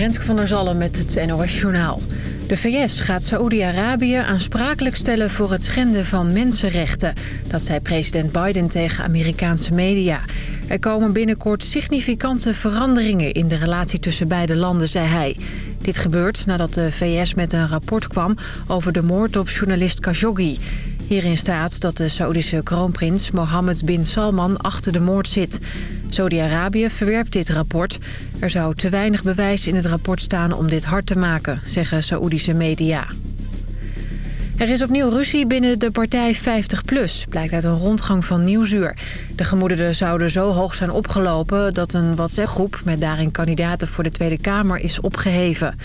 Renske van der Zallen met het NOS Journaal. De VS gaat Saoedi-Arabië aansprakelijk stellen voor het schenden van mensenrechten. Dat zei president Biden tegen Amerikaanse media. Er komen binnenkort significante veranderingen in de relatie tussen beide landen, zei hij. Dit gebeurt nadat de VS met een rapport kwam over de moord op journalist Khashoggi. Hierin staat dat de Saoedische kroonprins Mohammed bin Salman achter de moord zit. Saudi-Arabië verwerpt dit rapport. Er zou te weinig bewijs in het rapport staan om dit hard te maken, zeggen Saoedische media. Er is opnieuw ruzie binnen de partij 50PLUS, blijkt uit een rondgang van Nieuwsuur. De gemoederen zouden zo hoog zijn opgelopen dat een WhatsApp-groep... met daarin kandidaten voor de Tweede Kamer is opgeheven.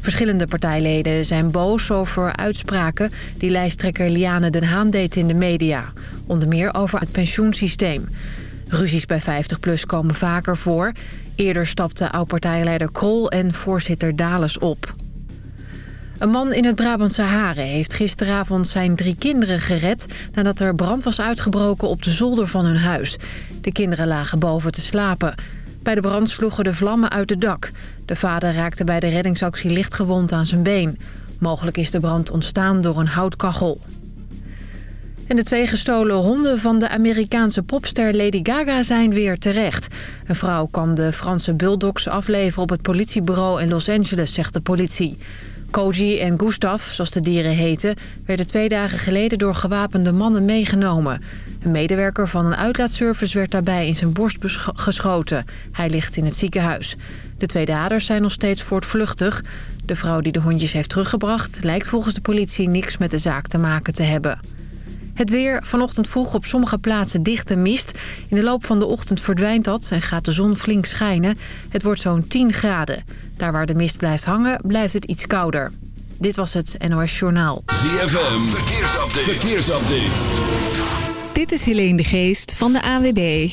Verschillende partijleden zijn boos over uitspraken die lijsttrekker Liane den Haan deed in de media. Onder meer over het pensioensysteem. Ruzies bij 50PLUS komen vaker voor. Eerder stapten oud-partijleider Krol en voorzitter Dales op. Een man in het Brabantse Haren heeft gisteravond zijn drie kinderen gered... nadat er brand was uitgebroken op de zolder van hun huis. De kinderen lagen boven te slapen. Bij de brand sloegen de vlammen uit het dak. De vader raakte bij de reddingsactie lichtgewond aan zijn been. Mogelijk is de brand ontstaan door een houtkachel. En de twee gestolen honden van de Amerikaanse popster Lady Gaga zijn weer terecht. Een vrouw kan de Franse bulldogs afleveren op het politiebureau in Los Angeles, zegt de politie. Koji en Gustav, zoals de dieren heten, werden twee dagen geleden door gewapende mannen meegenomen. Een medewerker van een uitlaatservice werd daarbij in zijn borst geschoten. Hij ligt in het ziekenhuis. De twee daders zijn nog steeds voortvluchtig. De vrouw die de hondjes heeft teruggebracht lijkt volgens de politie niks met de zaak te maken te hebben. Het weer vanochtend vroeg op sommige plaatsen dichte mist. In de loop van de ochtend verdwijnt dat en gaat de zon flink schijnen. Het wordt zo'n 10 graden. Daar waar de mist blijft hangen, blijft het iets kouder. Dit was het NOS Journaal. ZFM, verkeersupdate. verkeersupdate. Dit is Helene de Geest van de AWB.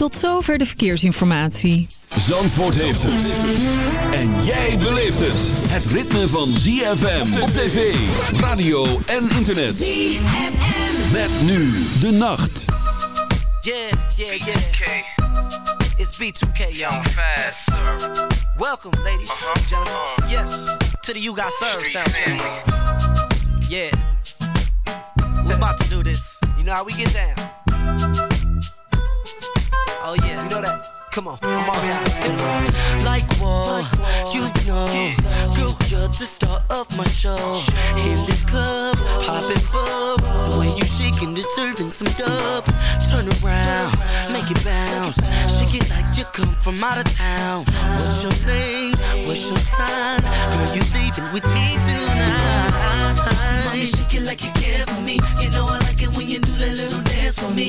Tot zover de verkeersinformatie. Zandvoort heeft het. En jij beleeft het. Het ritme van ZFM op tv, radio en internet. ZFM. Met nu de nacht. Yeah, yeah, yeah. It's B2K, y'all. Welcome, ladies and gentlemen. Yes, to the You Got Served sound Yeah. We're about to do this. You know how we get down. Oh, yeah. You know that. Come on, I'm already Like what? You know, girl, you're the star of my show. In this club, popping bub. The way you shaking, deserving some dubs. Turn around, make it bounce. Shake it like you come from out of town. What's your name? What's your sign? Girl, you leaving with me tonight. Mommy, shake it like you care for me. You know I like it when you do that little dance for me.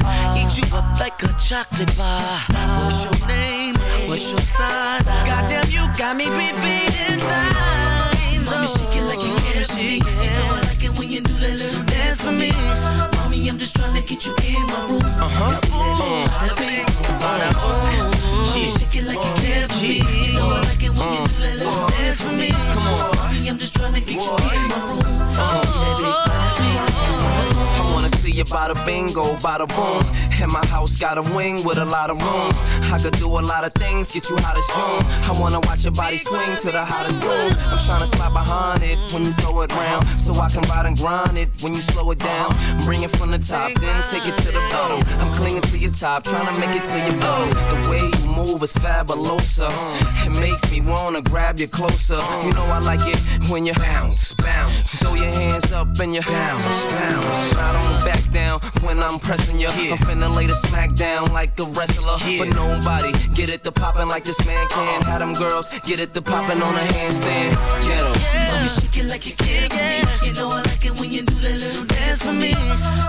eat you up like a chocolate bar. What's your name? What's your size? Goddamn, you got me repeating lines. Mommy, shake it like you for me. You know I like it when you do that little dance for me. Mommy, I'm just trying to get you in my room. Uh huh. Bada bing, bada boom. She shake it like you care for me. You know I like it when you do that little mm. dance for me. Come on, mommy, I'm just trying to get you in my room. Uh-huh. See that see you bada bingo, bada boom. And my house got a wing with a lot of rooms. I could do a lot of things, get you hot as June. I wanna watch your body swing to the hottest tunes. I'm tryna slide behind it when you throw it round. So I can ride and grind it when you slow it down. Bring it from the top, then take it to the bottom. I'm clinging to your top, tryna make it to your bottom. The way you move is fabulosa. It makes me wanna grab you closer. You know I like it when you bounce, bounce. Throw your hands up and you bounce, bounce. I don't back down when I'm pressing you. I'm finna lay the smack down like a wrestler. But nobody get it to poppin' like this man can. Uh-uh. Have them girls get it to poppin' on a handstand. Get em. Mommy, shake it like you care for me. You know I like it when you do that little dance for me.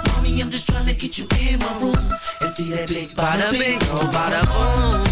Mommy, I'm just trying to get you in my room and see that big bada bing, oh bada boom.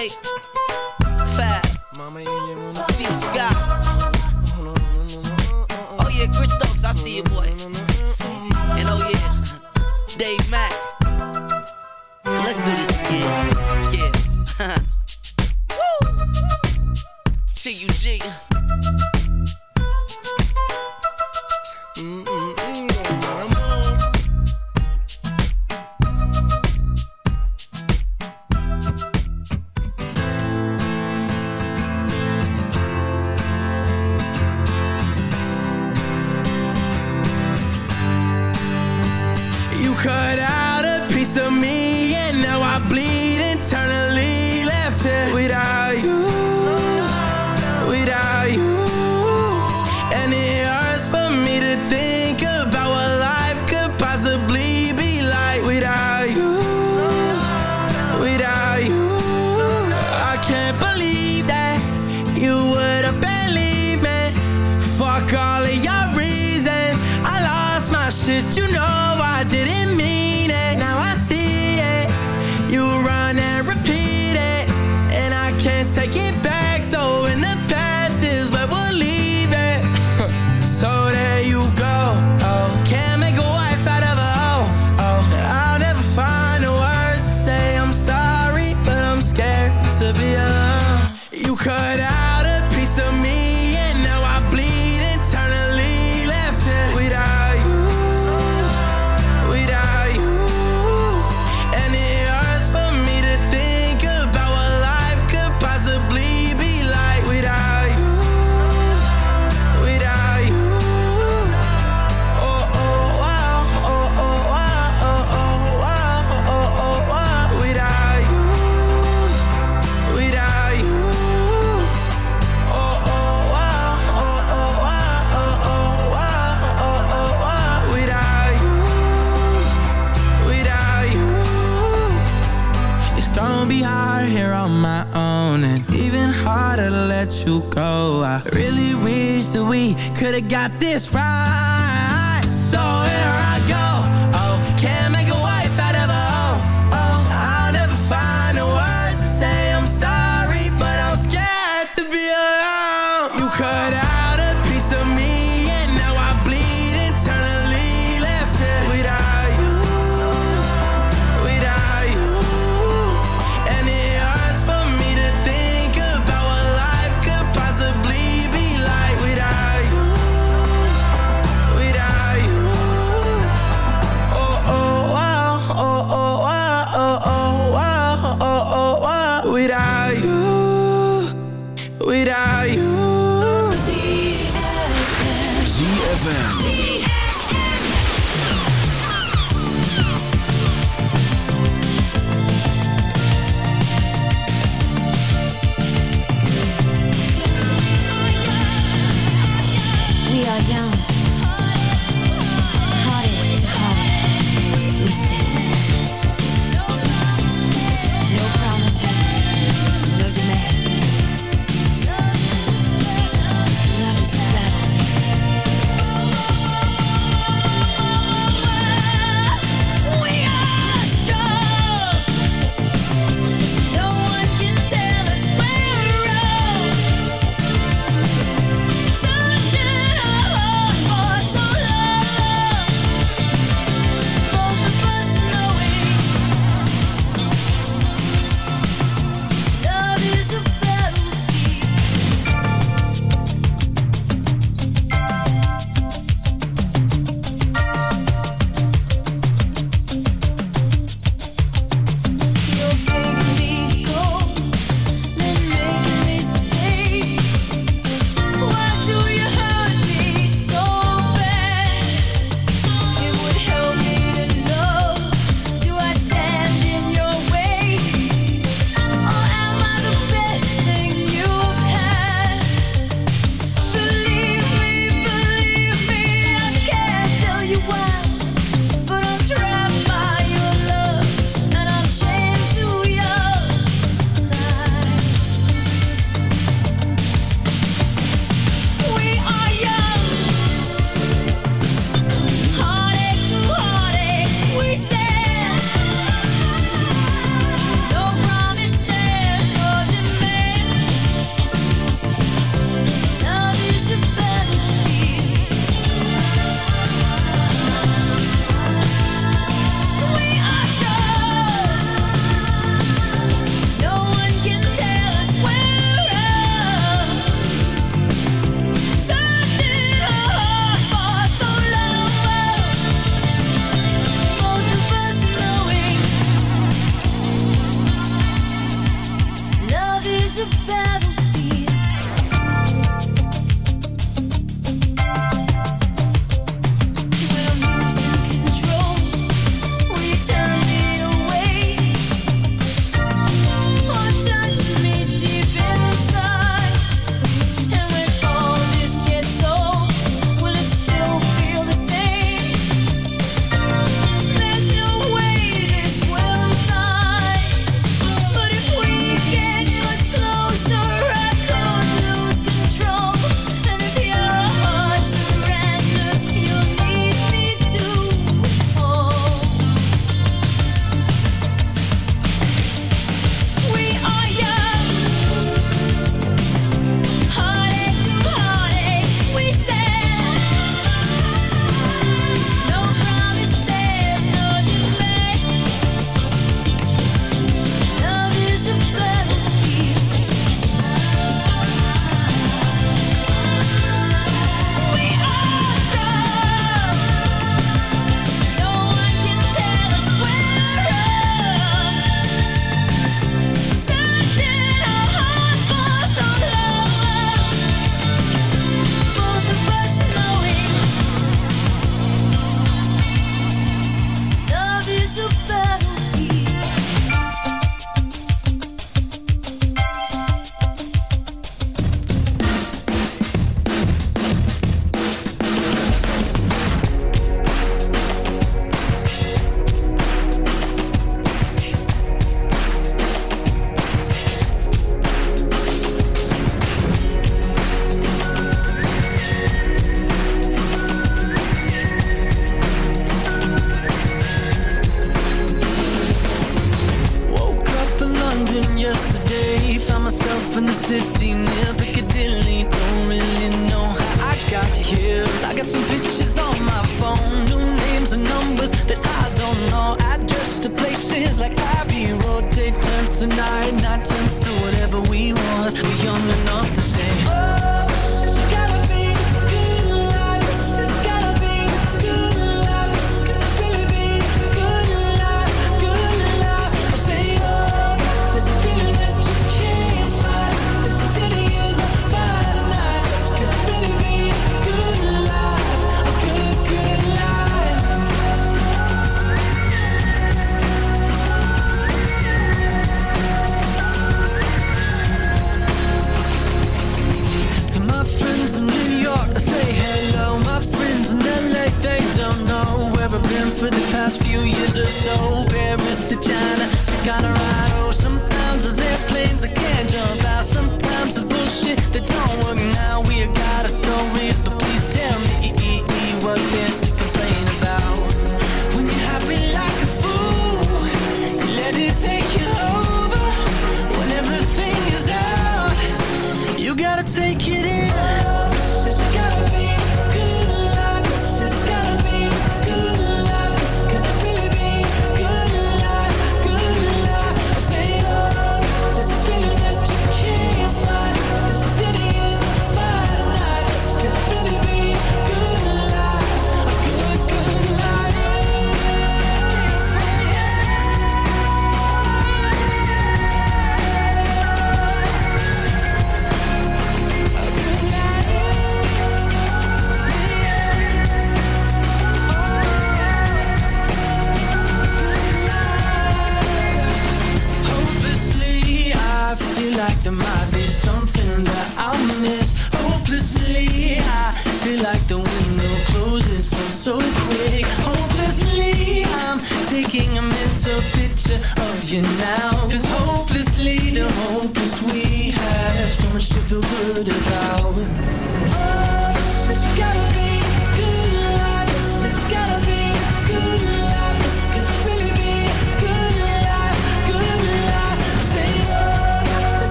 B2K, Fab, Mama your room. Scott. Oh yeah, Chris Stokes, I see you, boy. And oh yeah, Dave Mack. Let's do this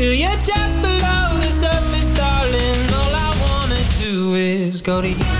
Feel you just below the surface, darling. All I wanna do is go to you.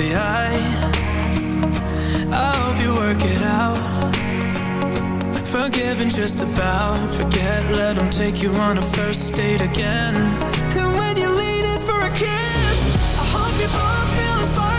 Baby, I I hope you work it out. Forgive and just about forget. Let them take you on a first date again. And when you're leaning for a kiss, I hope you both feel as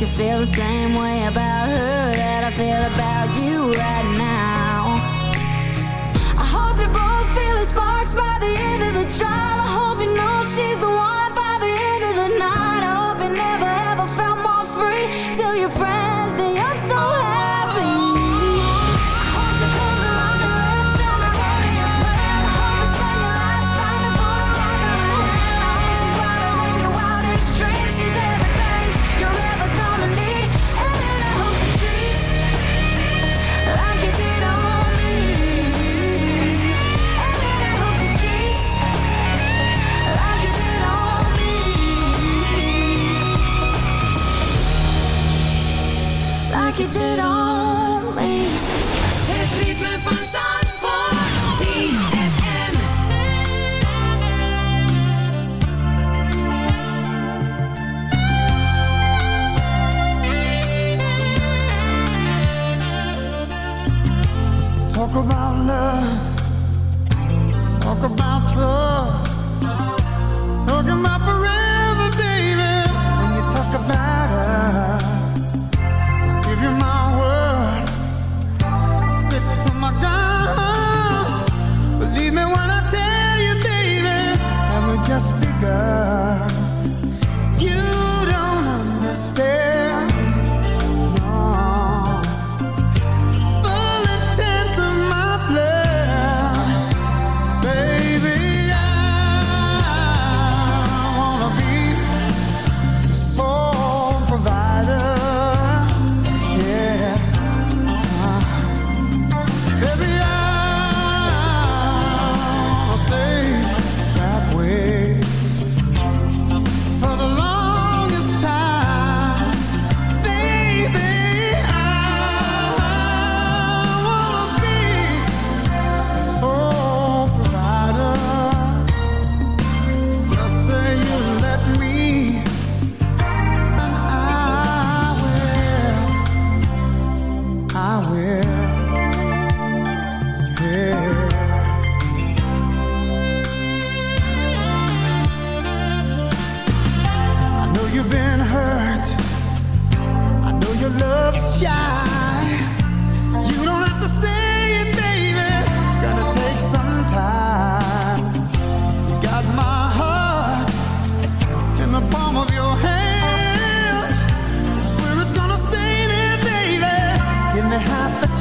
you feel the same way about her that I feel about you right now. I hope you both feel the sparks by the end of the drive.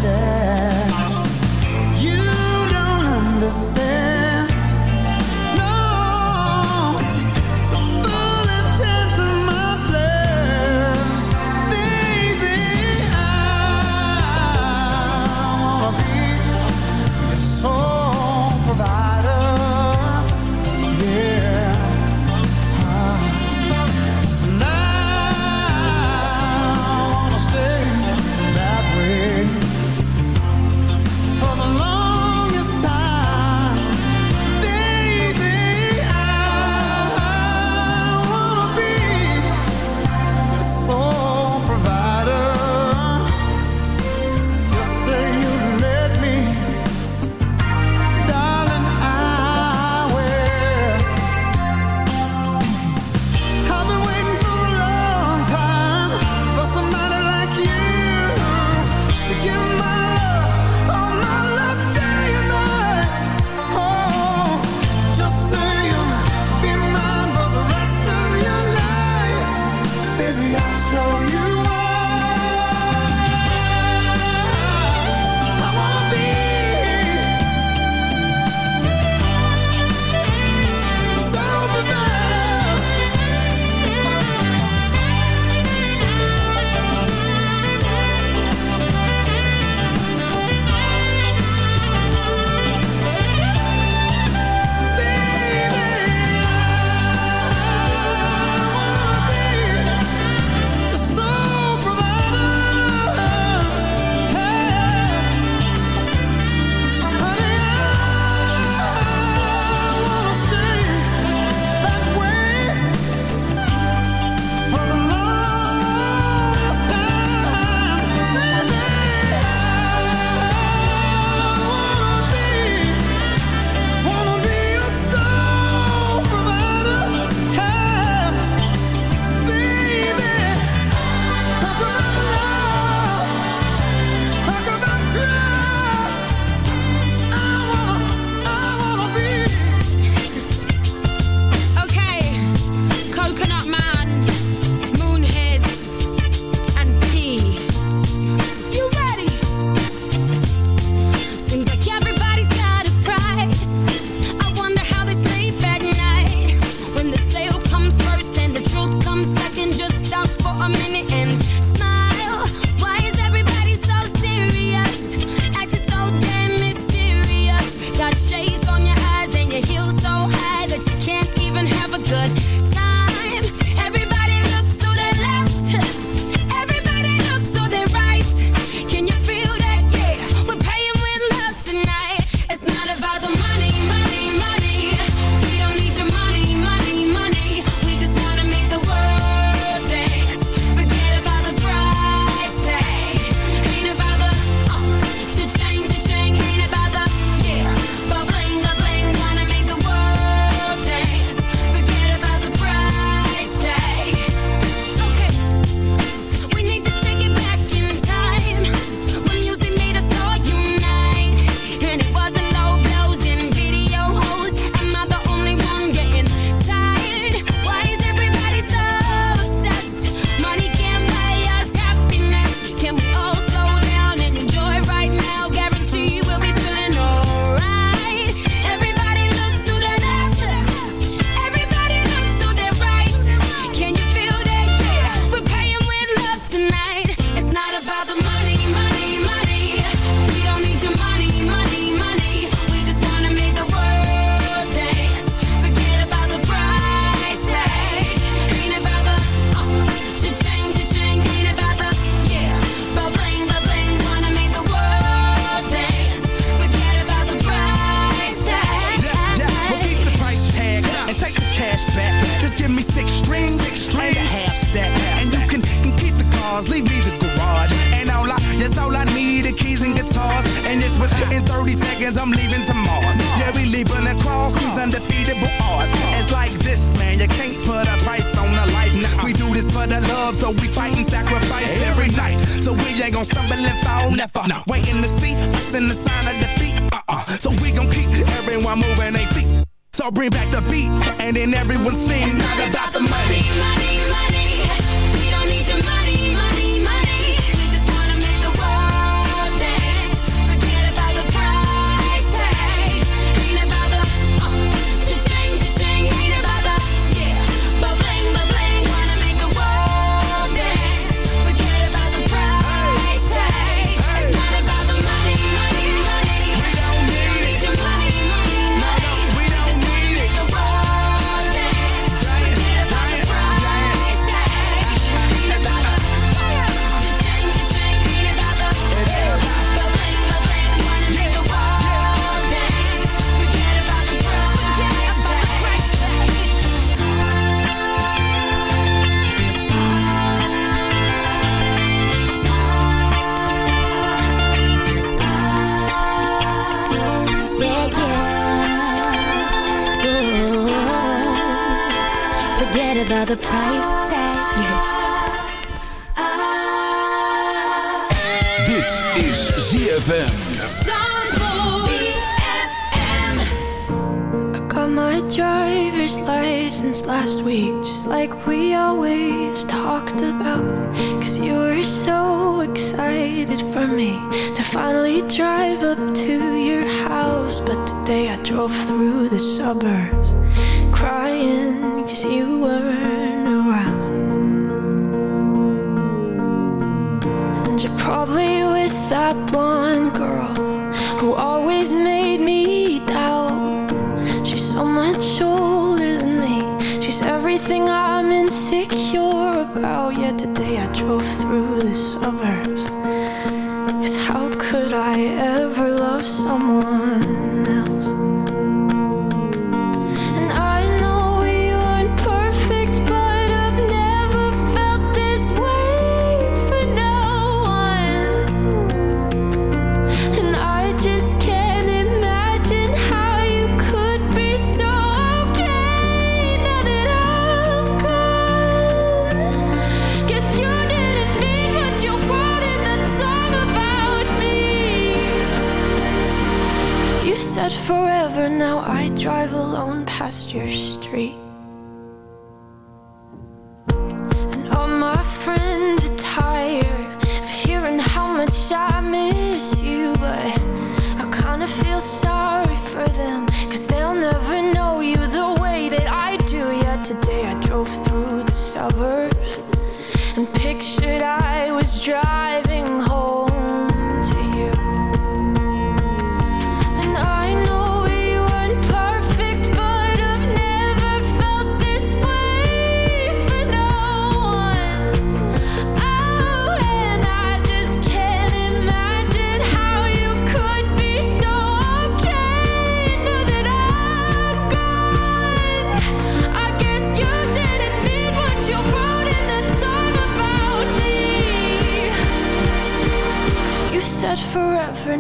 time. ZFM. I got my driver's license last week, just like we always talked about. Cause you were so excited for me to finally drive up to your house. But today I drove through the suburbs crying cause you weren't who always made me doubt. She's so much older than me, she's everything I'm insecure about. Yet today I drove through the suburbs. Past your street. And all my friends are tired Of hearing how much I miss you But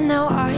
now I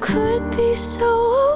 could be so okay now that I'm gone.